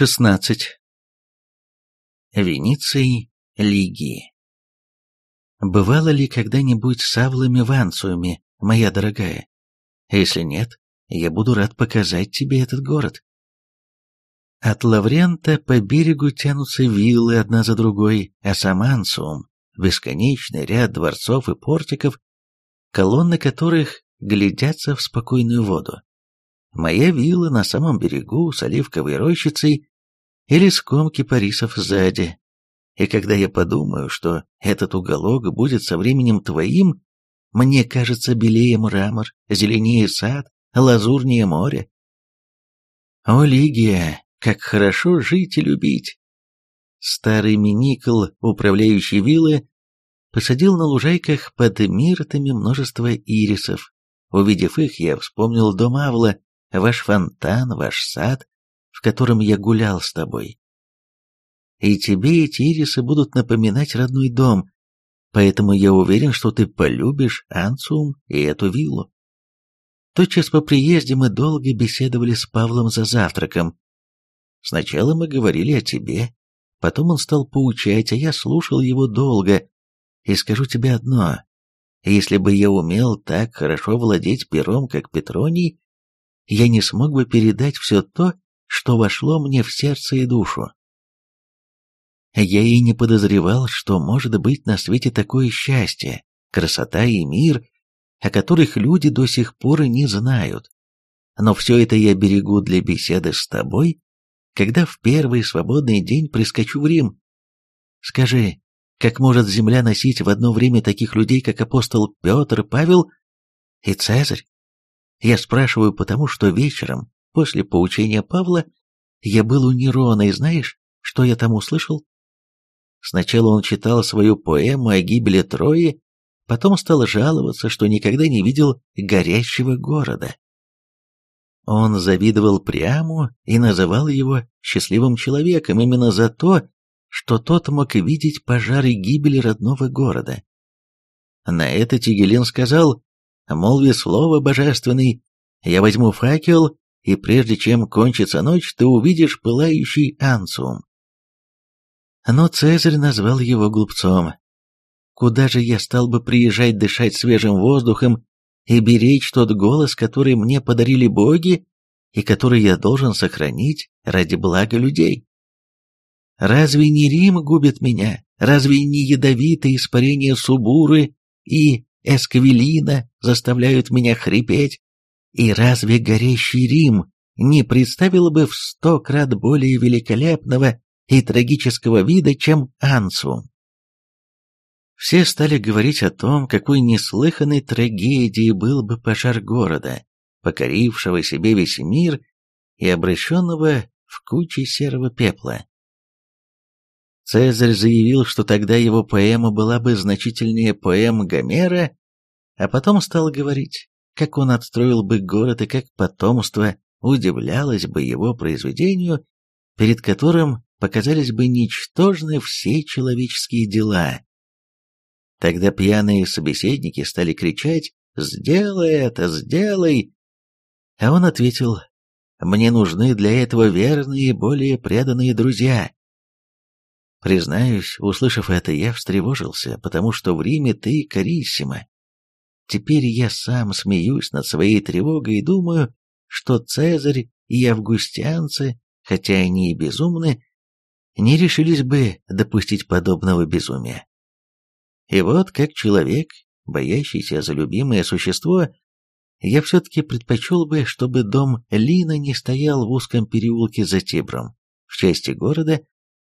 16. Вениций Лигии Бывало ли когда-нибудь с Авлами Ванциями, моя дорогая? Если нет, я буду рад показать тебе этот город. От Лаврента по берегу тянутся виллы одна за другой, а сам Ансуум — бесконечный ряд дворцов и портиков, колонны которых глядятся в спокойную воду. Моя вилла на самом берегу с оливковой рощицей или ском кипарисов сзади. И когда я подумаю, что этот уголок будет со временем твоим, мне кажется белее мрамор, зеленее сад, лазурнее море. О, Лигия, как хорошо жить и любить! Старый Миникл, управляющий виллы, посадил на лужайках под миртами множество ирисов. Увидев их, я вспомнил дом Авла, ваш фонтан, ваш сад, в котором я гулял с тобой. И тебе эти ирисы будут напоминать родной дом, поэтому я уверен, что ты полюбишь Анциум и эту виллу. Тотчас по приезде мы долго беседовали с Павлом за завтраком. Сначала мы говорили о тебе, потом он стал поучать, а я слушал его долго. И скажу тебе одно, если бы я умел так хорошо владеть пером, как Петроний, я не смог бы передать все то, что вошло мне в сердце и душу. Я и не подозревал, что может быть на свете такое счастье, красота и мир, о которых люди до сих пор и не знают. Но все это я берегу для беседы с тобой, когда в первый свободный день прискочу в Рим. Скажи, как может земля носить в одно время таких людей, как апостол Петр, Павел и Цезарь? Я спрашиваю потому, что вечером, после поучения Павла, я был у Нерона, и знаешь, что я там услышал? Сначала он читал свою поэму о гибели Трои, потом стал жаловаться, что никогда не видел горящего города. Он завидовал Приаму и называл его счастливым человеком именно за то, что тот мог видеть пожары гибели родного города. На это Тигелин сказал, молви слово божественный, я возьму факел, и прежде чем кончится ночь, ты увидишь пылающий анциум. Но Цезарь назвал его глупцом. Куда же я стал бы приезжать дышать свежим воздухом и беречь тот голос, который мне подарили боги и который я должен сохранить ради блага людей? Разве не Рим губит меня? Разве не ядовитые испарения Субуры и Эсквилина заставляют меня хрипеть? И разве горящий Рим не представил бы в сто крат более великолепного и трагического вида, чем Ансум? Все стали говорить о том, какой неслыханной трагедией был бы пожар города, покорившего себе весь мир и обращенного в кучи серого пепла. Цезарь заявил, что тогда его поэма была бы значительнее поэм Гомера, а потом стал говорить, как он отстроил бы город и как потомство удивлялось бы его произведению, перед которым показались бы ничтожны все человеческие дела. Тогда пьяные собеседники стали кричать «Сделай это, сделай!» А он ответил «Мне нужны для этого верные, более преданные друзья, Признаюсь, услышав это, я встревожился, потому что в Риме ты Кариссима. Теперь я сам смеюсь над своей тревогой и думаю, что Цезарь и августианцы, хотя они и безумны, не решились бы допустить подобного безумия. И вот, как человек, боящийся за любимое существо, я все-таки предпочел бы, чтобы дом Лина не стоял в узком переулке за Тибром, в части города,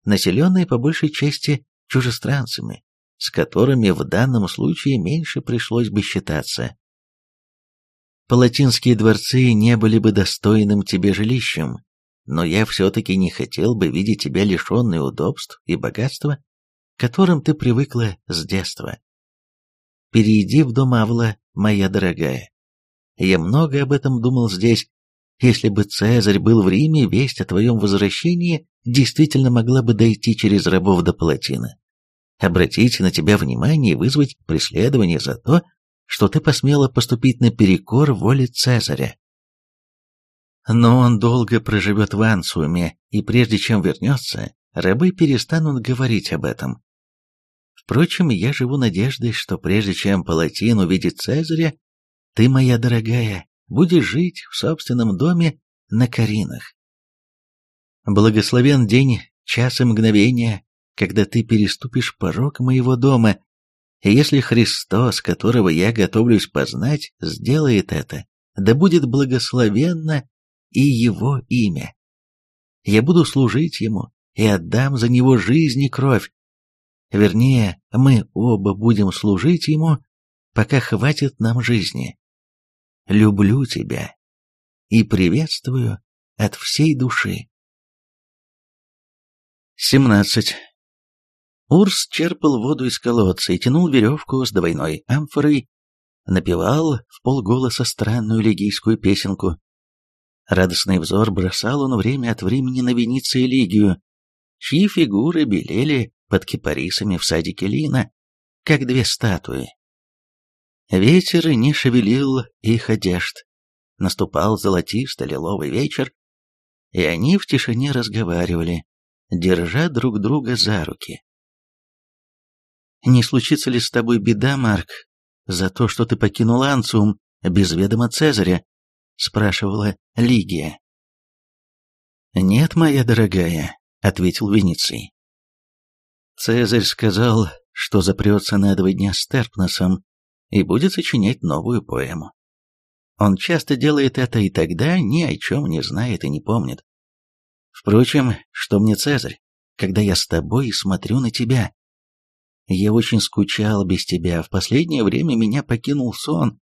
населенные по большей части чужестранцами, с которыми в данном случае меньше пришлось бы считаться. Палатинские дворцы не были бы достойным тебе жилищем, но я все-таки не хотел бы видеть тебя лишенной удобств и богатства, которым ты привыкла с детства. Перейди в дом Авла, моя дорогая. Я много об этом думал здесь, если бы Цезарь был в Риме, весть о твоем возвращении действительно могла бы дойти через рабов до Палатина. Обратить на тебя внимание и вызвать преследование за то, что ты посмела поступить наперекор воле Цезаря. Но он долго проживет в Ансуме, и прежде чем вернется, рабы перестанут говорить об этом. Впрочем, я живу надеждой, что прежде чем Палатин увидит Цезаря, ты, моя дорогая, будешь жить в собственном доме на Каринах. Благословен день, час и мгновение, когда ты переступишь порог моего дома, и если Христос, которого я готовлюсь познать, сделает это, да будет благословенно и Его имя. Я буду служить Ему и отдам за Него жизнь и кровь. Вернее, мы оба будем служить Ему, пока хватит нам жизни. Люблю тебя и приветствую от всей души. 17. Урс черпал воду из колодца и тянул веревку с двойной амфорой, напевал в полголоса странную лигийскую песенку. Радостный взор бросал он время от времени на Вениции Лигию, чьи фигуры белели под кипарисами в садике Лина, как две статуи. Ветер не шевелил их одежд. Наступал золотисто-лиловый вечер, и они в тишине разговаривали, держа друг друга за руки. «Не случится ли с тобой беда, Марк, за то, что ты покинул Анциум без ведома Цезаря?» — спрашивала Лигия. «Нет, моя дорогая», — ответил Вениций. Цезарь сказал, что запрется на два дня с Терпносом и будет сочинять новую поэму. Он часто делает это и тогда ни о чем не знает и не помнит. Впрочем, что мне Цезарь, когда я с тобой и смотрю на тебя? Я очень скучал без тебя, в последнее время меня покинул сон.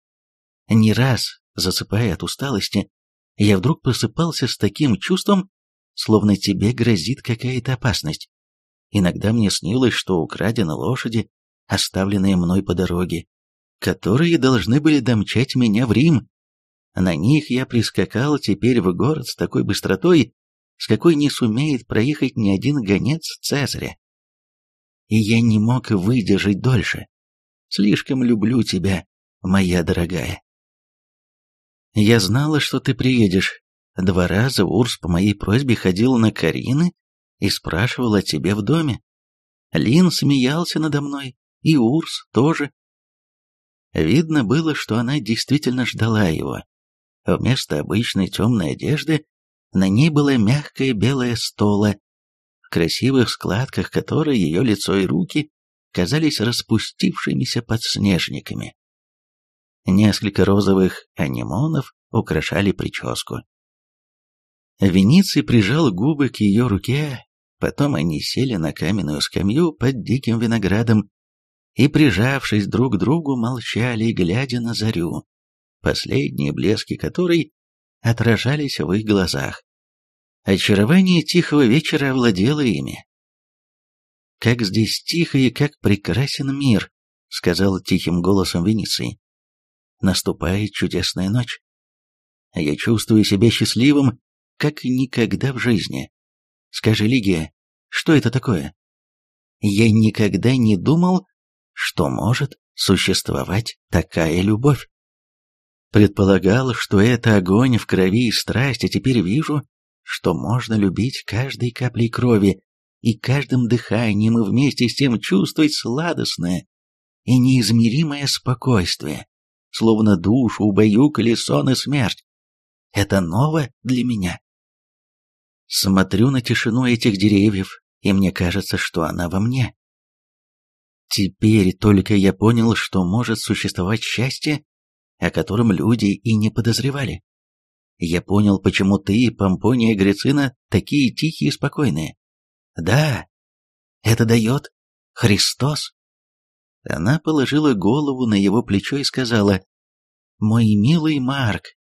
Не раз, засыпая от усталости, я вдруг просыпался с таким чувством, словно тебе грозит какая-то опасность. Иногда мне снилось, что украдены лошади, оставленные мной по дороге, которые должны были домчать меня в Рим. На них я прискакал теперь в город с такой быстротой, с какой не сумеет проехать ни один гонец Цезаря. И я не мог выдержать дольше. Слишком люблю тебя, моя дорогая. Я знала, что ты приедешь. Два раза Урс по моей просьбе ходил на Карины и спрашивал о тебе в доме. Лин смеялся надо мной, и Урс тоже. Видно было, что она действительно ждала его. Вместо обычной темной одежды на ней была мягкая белая стола, в красивых складках которой ее лицо и руки казались распустившимися подснежниками. Несколько розовых анимонов украшали прическу. Вениций прижал губы к ее руке, потом они сели на каменную скамью под диким виноградом и, прижавшись друг к другу, молчали, глядя на зарю, последние блески которой отражались в их глазах. Очарование тихого вечера овладело ими. «Как здесь тихо и как прекрасен мир», — сказал тихим голосом Венеции. «Наступает чудесная ночь. Я чувствую себя счастливым, как никогда в жизни. Скажи, Лигия, что это такое? Я никогда не думал, что может существовать такая любовь. Предполагал, что это огонь в крови и страсть, а теперь вижу, что можно любить каждой каплей крови и каждым дыханием и вместе с тем чувствовать сладостное и неизмеримое спокойствие, словно душу убаюкали сон и смерть. Это ново для меня. Смотрю на тишину этих деревьев, и мне кажется, что она во мне. Теперь только я понял, что может существовать счастье, о котором люди и не подозревали. Я понял, почему ты, Помпония Грицина, такие тихие и спокойные. Да, это дает Христос. Она положила голову на его плечо и сказала, «Мой милый Марк»,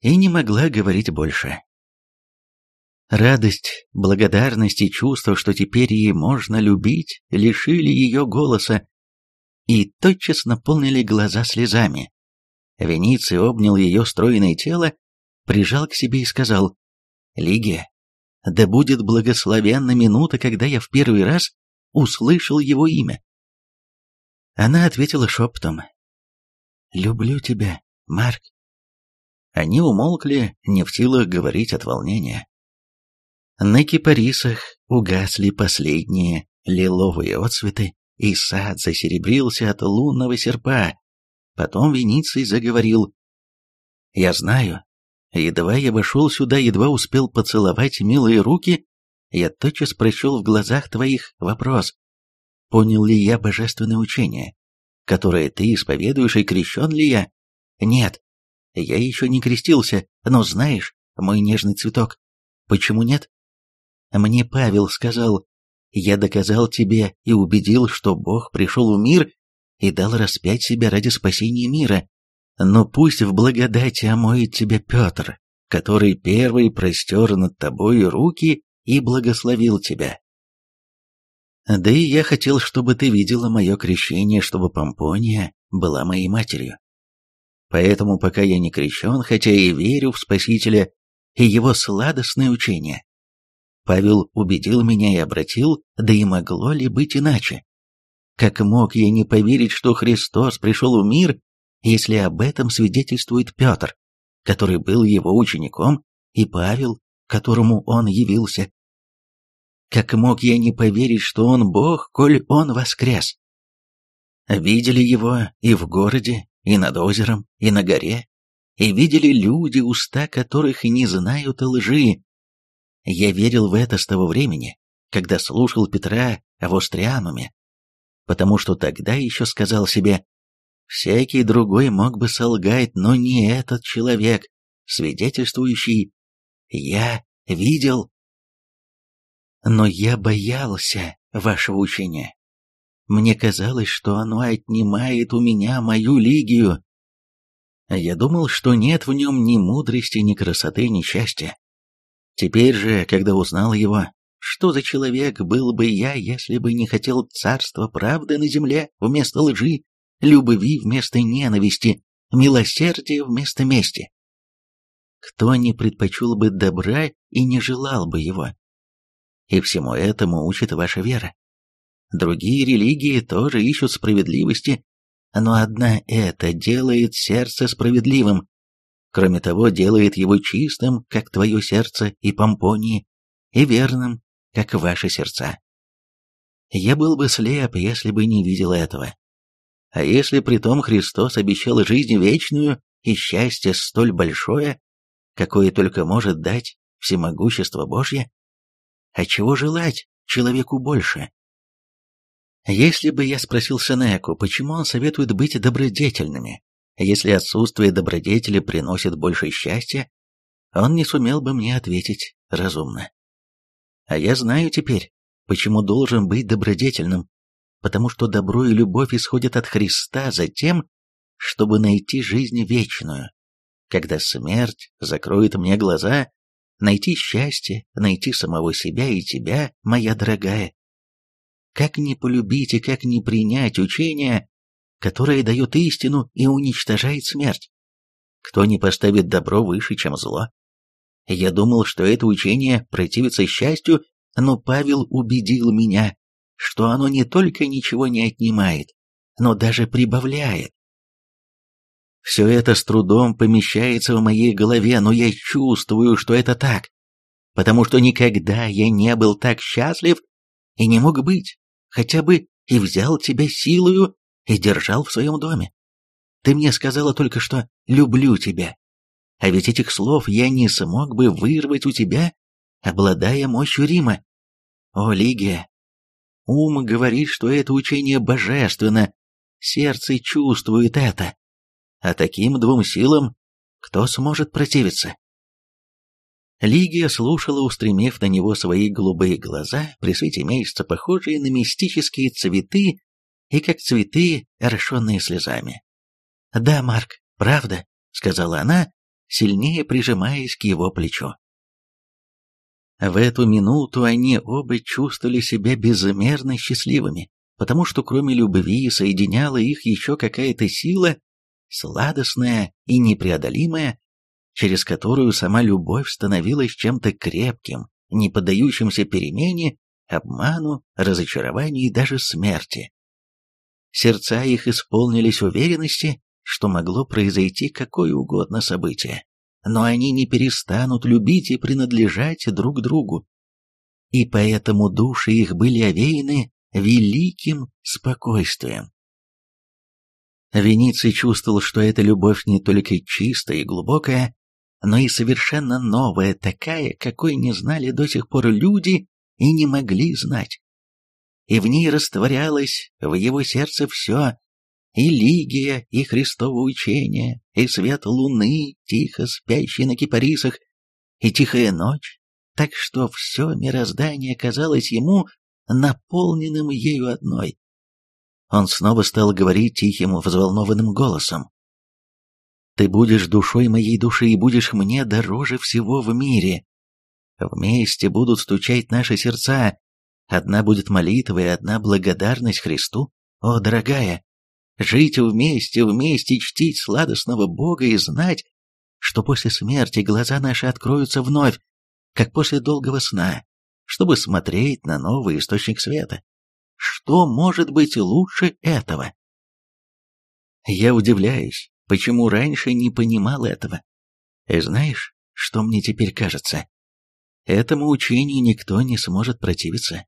и не могла говорить больше. Радость, благодарность и чувство, что теперь ей можно любить, лишили ее голоса и тотчас наполнили глаза слезами. Вениций обнял ее стройное тело, прижал к себе и сказал, «Лигия, да будет благословенна минута, когда я в первый раз услышал его имя». Она ответила шепотом, «Люблю тебя, Марк». Они умолкли, не в силах говорить от волнения. На кипарисах угасли последние лиловые отцветы, и сад засеребрился от лунного серпа. Потом Вениций заговорил. «Я знаю. Едва я вошел сюда, едва успел поцеловать милые руки, я тотчас прочел в глазах твоих вопрос. Понял ли я божественное учение, которое ты исповедуешь, и крещен ли я? Нет, я еще не крестился, но знаешь, мой нежный цветок, почему нет? Мне Павел сказал, я доказал тебе и убедил, что Бог пришел в мир и дал распять себя ради спасения мира. Но пусть в благодати омоет тебя Петр, который первый простер над тобой руки и благословил тебя. Да и я хотел, чтобы ты видела мое крещение, чтобы Помпония была моей матерью. Поэтому пока я не крещен, хотя и верю в Спасителя и его сладостное учение, Павел убедил меня и обратил, да и могло ли быть иначе? Как мог я не поверить, что Христос пришел в мир, если об этом свидетельствует Петр, который был его учеником, и Павел, которому он явился? Как мог я не поверить, что он Бог, коль он воскрес? Видели его и в городе, и над озером, и на горе, и видели люди, уста которых не знают лжи, я верил в это с того времени, когда слушал Петра в Остриануме, потому что тогда еще сказал себе, всякий другой мог бы солгать, но не этот человек, свидетельствующий «Я видел». Но я боялся вашего учения. Мне казалось, что оно отнимает у меня мою лигию. Я думал, что нет в нем ни мудрости, ни красоты, ни счастья. Теперь же, когда узнал его, что за человек был бы я, если бы не хотел царства правды на земле вместо лжи, любви вместо ненависти, милосердия вместо мести? Кто не предпочел бы добра и не желал бы его? И всему этому учит ваша вера. Другие религии тоже ищут справедливости, но одна это делает сердце справедливым, Кроме того, делает его чистым, как твое сердце и помпонии, и верным, как ваши сердца. Я был бы слеп, если бы не видел этого. А если при том Христос обещал жизнь вечную и счастье столь большое, какое только может дать всемогущество Божье, а чего желать человеку больше? Если бы я спросил Сенеку, почему он советует быть добродетельными, если отсутствие добродетели приносит больше счастья, он не сумел бы мне ответить разумно. А я знаю теперь, почему должен быть добродетельным, потому что добро и любовь исходят от Христа за тем, чтобы найти жизнь вечную. Когда смерть закроет мне глаза, найти счастье, найти самого себя и тебя, моя дорогая. Как не полюбить и как не принять учение, которое дает истину и уничтожает смерть. Кто не поставит добро выше, чем зло? Я думал, что это учение противится счастью, но Павел убедил меня, что оно не только ничего не отнимает, но даже прибавляет. Все это с трудом помещается в моей голове, но я чувствую, что это так, потому что никогда я не был так счастлив и не мог быть, хотя бы и взял тебя силою и держал в своем доме. Ты мне сказала только что «люблю тебя». А ведь этих слов я не смог бы вырвать у тебя, обладая мощью Рима. О, Лигия, ум говорит, что это учение божественно, сердце чувствует это. А таким двум силам кто сможет противиться? Лигия слушала, устремив на него свои голубые глаза, при свете месяца похожие на мистические цветы и как цветы, орошенные слезами. «Да, Марк, правда», — сказала она, сильнее прижимаясь к его плечу. В эту минуту они оба чувствовали себя безмерно счастливыми, потому что кроме любви соединяла их еще какая-то сила, сладостная и непреодолимая, через которую сама любовь становилась чем-то крепким, не поддающимся перемене, обману, разочарованию и даже смерти. Сердца их исполнились уверенности, что могло произойти какое угодно событие. но они не перестанут любить и принадлежать друг другу. И поэтому души их были овеяны великим спокойствием. Вениций чувствовал, что эта любовь не только чистая и глубокая, но и совершенно новая, такая, какой не знали до сих пор люди и не могли знать. И в ней растворялось в его сердце все, и Лигия, и Христово учение, и свет луны, тихо спящий на кипарисах, и тихая ночь, так что все мироздание казалось ему наполненным ею одной. Он снова стал говорить тихим, взволнованным голосом. «Ты будешь душой моей души и будешь мне дороже всего в мире. Вместе будут стучать наши сердца. Одна будет молитва и одна благодарность Христу. О, дорогая, жить вместе, вместе чтить сладостного Бога и знать, что после смерти глаза наши откроются вновь, как после долгого сна, чтобы смотреть на новый источник света. Что может быть лучше этого? Я удивляюсь, почему раньше не понимал этого. И знаешь, что мне теперь кажется? Этому учению никто не сможет противиться.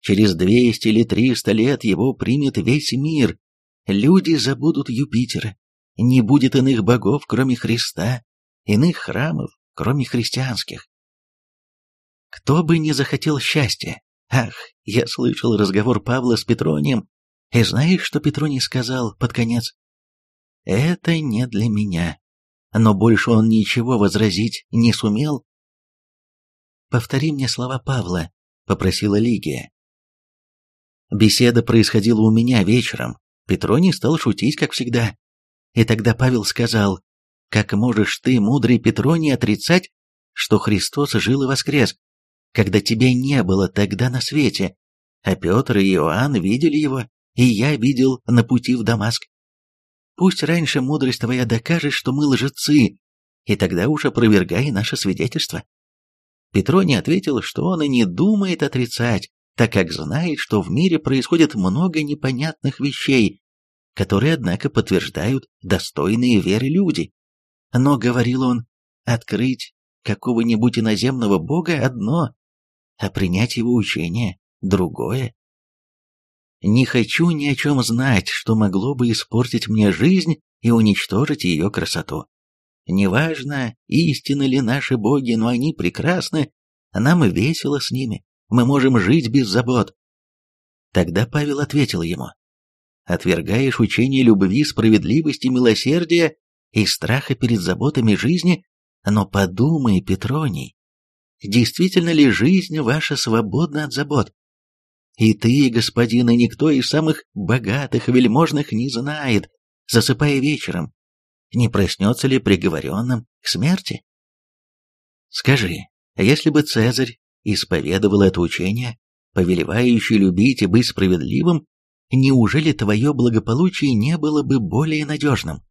Через 200 или 300 лет его примет весь мир. Люди забудут Юпитера. Не будет иных богов, кроме Христа, иных храмов, кроме христианских. Кто бы не захотел счастья, Ах, я слышал разговор Павла с Петронием, и знаешь, что Петроний сказал под конец? Это не для меня. Но больше он ничего возразить не сумел. «Повтори мне слова Павла», — попросила Лигия. Беседа происходила у меня вечером. Петроний стал шутить, как всегда. И тогда Павел сказал, «Как можешь ты, мудрый Петроний, отрицать, что Христос жил и воскрес? когда тебя не было тогда на свете, а Петр и Иоанн видели его, и я видел на пути в Дамаск. Пусть раньше мудрость твоя докажет, что мы лжецы, и тогда уж опровергай наше свидетельство. Петроний ответил, что он и не думает отрицать, так как знает, что в мире происходит много непонятных вещей, которые, однако, подтверждают достойные веры люди. Но, говорил он, открыть какого-нибудь иноземного бога одно, а принять его учение – другое. Не хочу ни о чем знать, что могло бы испортить мне жизнь и уничтожить ее красоту. Неважно, истинны ли наши боги, но они прекрасны, нам весело с ними, мы можем жить без забот. Тогда Павел ответил ему, «Отвергаешь учение любви, справедливости, милосердия и страха перед заботами жизни, но подумай, Петроний, действительно ли жизнь ваша свободна от забот? И ты, господин, и никто из самых богатых и вельможных не знает, засыпая вечером, не проснется ли приговоренным к смерти? Скажи, если бы Цезарь исповедовал это учение, повелевающее любить и быть справедливым, неужели твое благополучие не было бы более надежным?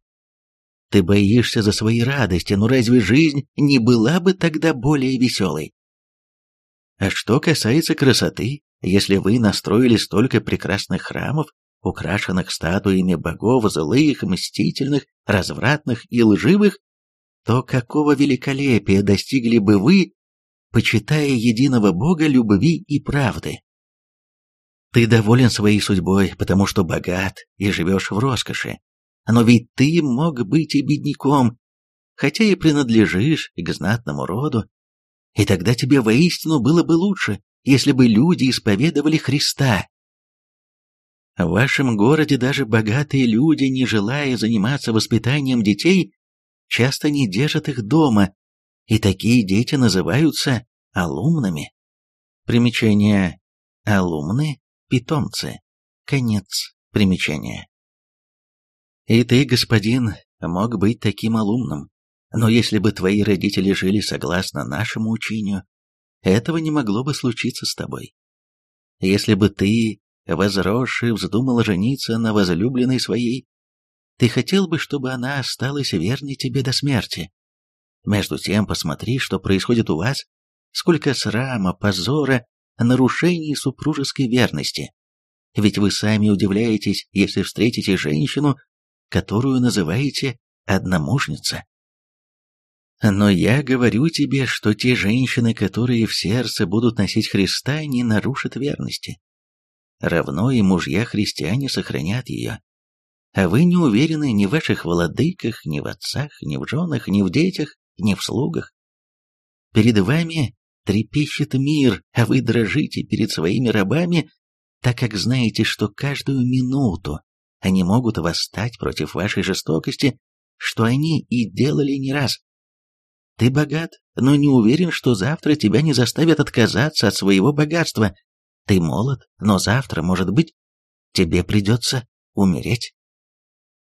Ты боишься за свои радости, но разве жизнь не была бы тогда более веселой? А что касается красоты, если вы настроили столько прекрасных храмов, украшенных статуями богов злых, мстительных, развратных и лживых, то какого великолепия достигли бы вы, почитая единого Бога любви и правды? Ты доволен своей судьбой, потому что богат и живешь в роскоши. Но ведь ты мог быть и бедняком, хотя и принадлежишь к знатному роду, и тогда тебе воистину было бы лучше, если бы люди исповедовали Христа. В вашем городе даже богатые люди, не желая заниматься воспитанием детей, часто не держат их дома, и такие дети называются алумнами. Примечание «алумны» – питомцы. Конец примечания. И ты, господин, мог быть таким алумным. Но если бы твои родители жили согласно нашему учению, этого не могло бы случиться с тобой. Если бы ты, возросший, вздумал жениться на возлюбленной своей, ты хотел бы, чтобы она осталась верной тебе до смерти. Между тем, посмотри, что происходит у вас, сколько срама, позора, нарушений супружеской верности. Ведь вы сами удивляетесь, если встретите женщину, которую называете одномужница. Но я говорю тебе, что те женщины, которые в сердце будут носить Христа, не нарушат верности. Равно и мужья-христиане сохранят ее. А вы не уверены ни в ваших владыках, ни в отцах, ни в женах, ни в детях, ни в слугах. Перед вами трепещет мир, а вы дрожите перед своими рабами, так как знаете, что каждую минуту они могут восстать против вашей жестокости, что они и делали не раз. Ты богат, но не уверен, что завтра тебя не заставят отказаться от своего богатства. Ты молод, но завтра, может быть, тебе придется умереть.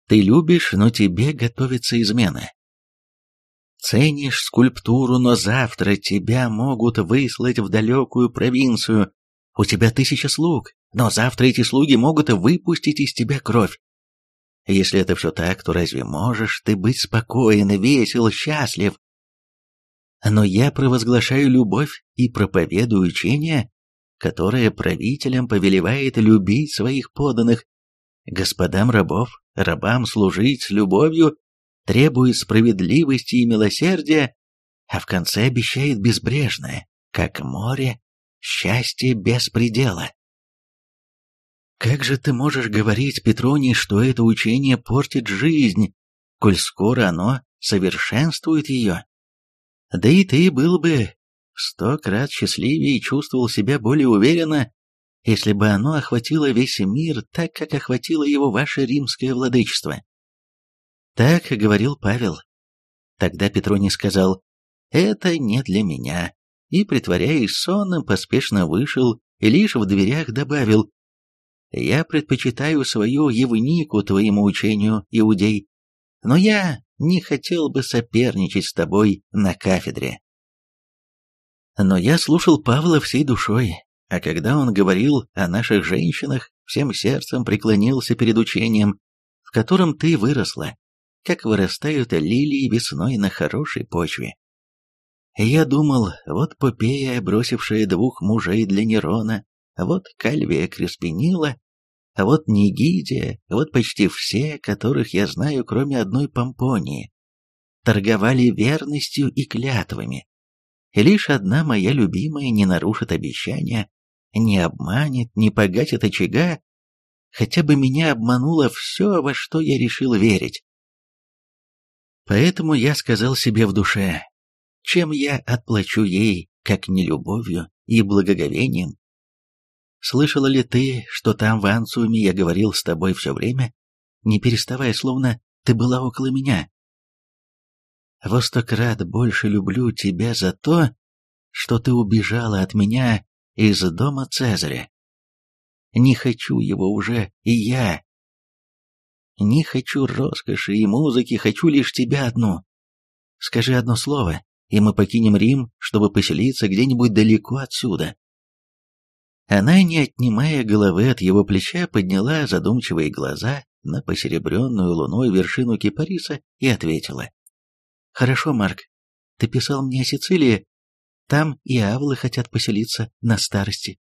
Ты любишь, но тебе готовится измена. Ценишь скульптуру, но завтра тебя могут выслать в далекую провинцию. У тебя тысяча слуг, но завтра эти слуги могут выпустить из тебя кровь. Если это все так, то разве можешь ты быть спокоен, весел, счастлив? Но я провозглашаю любовь и проповедую учение, которое правителям повелевает любить своих подданных, господам рабов, рабам служить с любовью требует справедливости и милосердия, а в конце обещает безбрежное, как море, счастье без предела. Как же ты можешь говорить, Петроний, что это учение портит жизнь, коль скоро оно совершенствует ее? Да и ты был бы сто крат счастливее и чувствовал себя более уверенно, если бы оно охватило весь мир так, как охватило его ваше римское владычество. Так говорил Павел. Тогда Петроний сказал, «Это не для меня», и, притворяясь сонным, поспешно вышел и лишь в дверях добавил, «Я предпочитаю свою Евнику твоему учению, Иудей, но я не хотел бы соперничать с тобой на кафедре». Но я слушал Павла всей душой, а когда он говорил о наших женщинах, всем сердцем преклонился перед учением, в котором ты выросла, как вырастают лилии весной на хорошей почве. Я думал, вот Попея, бросившая двух мужей для Нерона, вот Кальвия Креспинила, а вот Нигидия, вот почти все, которых я знаю, кроме одной Помпонии, торговали верностью и клятвами. И лишь одна моя любимая не нарушит обещания, не обманет, не погасит очага, хотя бы меня обмануло все, во что я решил верить. Поэтому я сказал себе в душе, чем я отплачу ей, как не любовью и благоговением. Слышала ли ты, что там в Анциуме я говорил с тобой все время, не переставая, словно ты была около меня? Во сто крат больше люблю тебя за то, что ты убежала от меня из дома Цезаря. Не хочу его уже и я, не хочу роскоши и музыки, хочу лишь тебя одну. Скажи одно слово, и мы покинем Рим, чтобы поселиться где-нибудь далеко отсюда». Она, не отнимая головы от его плеча, подняла задумчивые глаза на посеребренную луной вершину Кипариса и ответила. «Хорошо, Марк, ты писал мне о Сицилии. Там и авлы хотят поселиться на старости».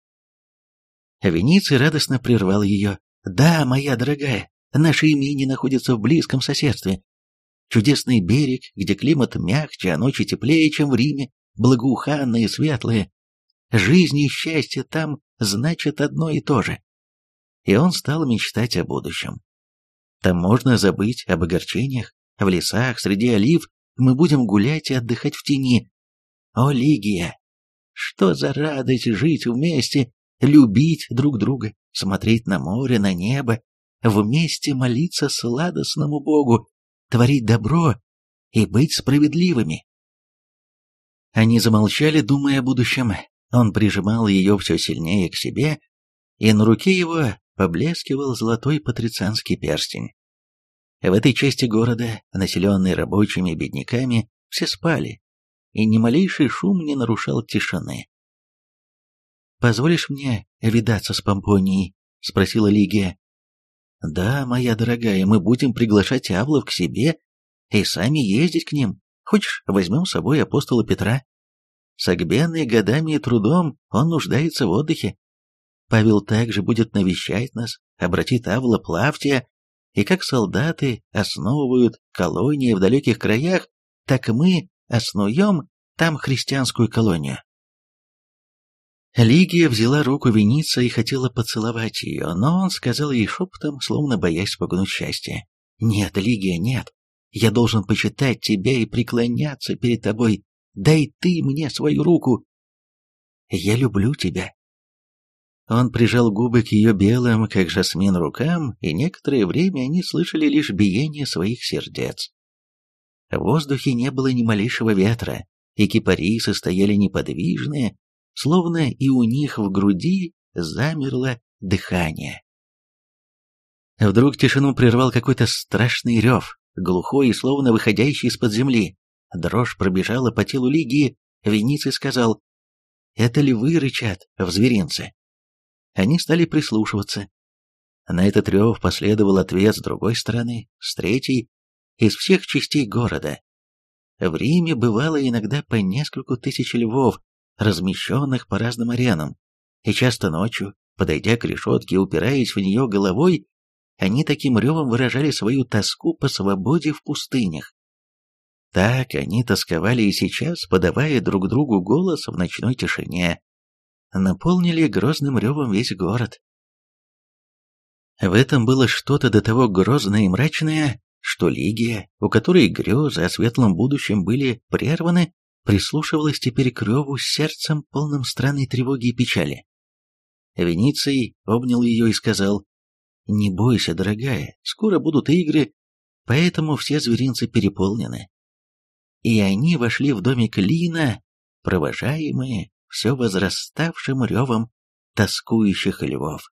Вениций радостно прервал ее. «Да, моя дорогая, Наши имени находятся в близком соседстве. Чудесный берег, где климат мягче, а ночи теплее, чем в Риме, благоуханные и светлые. Жизнь и счастье там значат одно и то же. И он стал мечтать о будущем. Там можно забыть об огорчениях, в лесах, среди олив мы будем гулять и отдыхать в тени. О, Лигия! Что за радость жить вместе, любить друг друга, смотреть на море, на небо, вместе молиться сладостному Богу, творить добро и быть справедливыми. Они замолчали, думая о будущем. Он прижимал ее все сильнее к себе, и на руке его поблескивал золотой патрицианский перстень. В этой части города, населенной рабочими бедняками, все спали, и ни малейший шум не нарушал тишины. «Позволишь мне видаться с Помпонией?» — спросила Лигия. Да, моя дорогая, мы будем приглашать Авлов к себе и сами ездить к ним. Хочешь, возьмем с собой апостола Петра? Согбенный годами и трудом, он нуждается в отдыхе. Павел также будет навещать нас, обратит Авла Плавтия, и как солдаты основывают колонии в далеких краях, так мы основем там христианскую колонию. Лигия взяла руку Веница и хотела поцеловать ее, но он сказал ей шепотом, словно боясь спугнуть счастье. «Нет, Лигия, нет. Я должен почитать тебя и преклоняться перед тобой. Дай ты мне свою руку. Я люблю тебя». Он прижал губы к ее белым, как жасмин, рукам, и некоторое время они слышали лишь биение своих сердец. В воздухе не было ни малейшего ветра, и кипарисы стояли неподвижные, словно и у них в груди замерло дыхание. Вдруг тишину прервал какой-то страшный рев, глухой и словно выходящий из-под земли. Дрожь пробежала по телу Лигии, Вениций сказал, «Это ли вы рычат в зверинце?» Они стали прислушиваться. На этот рев последовал ответ с другой стороны, с третьей, из всех частей города. В Риме бывало иногда по нескольку тысяч львов, размещенных по разным аренам, и часто ночью, подойдя к решетке и упираясь в нее головой, они таким ревом выражали свою тоску по свободе в пустынях. Так они тосковали и сейчас, подавая друг другу голос в ночной тишине, наполнили грозным ревом весь город. В этом было что-то до того грозное и мрачное, что Лигия, у которой грезы о светлом будущем были прерваны, прислушивалась теперь к реву с сердцем, полным странной тревоги и печали. Вениций обнял ее и сказал, «Не бойся, дорогая, скоро будут игры, поэтому все зверинцы переполнены». И они вошли в домик Лина, провожаемые все возраставшим ревом тоскующих львов.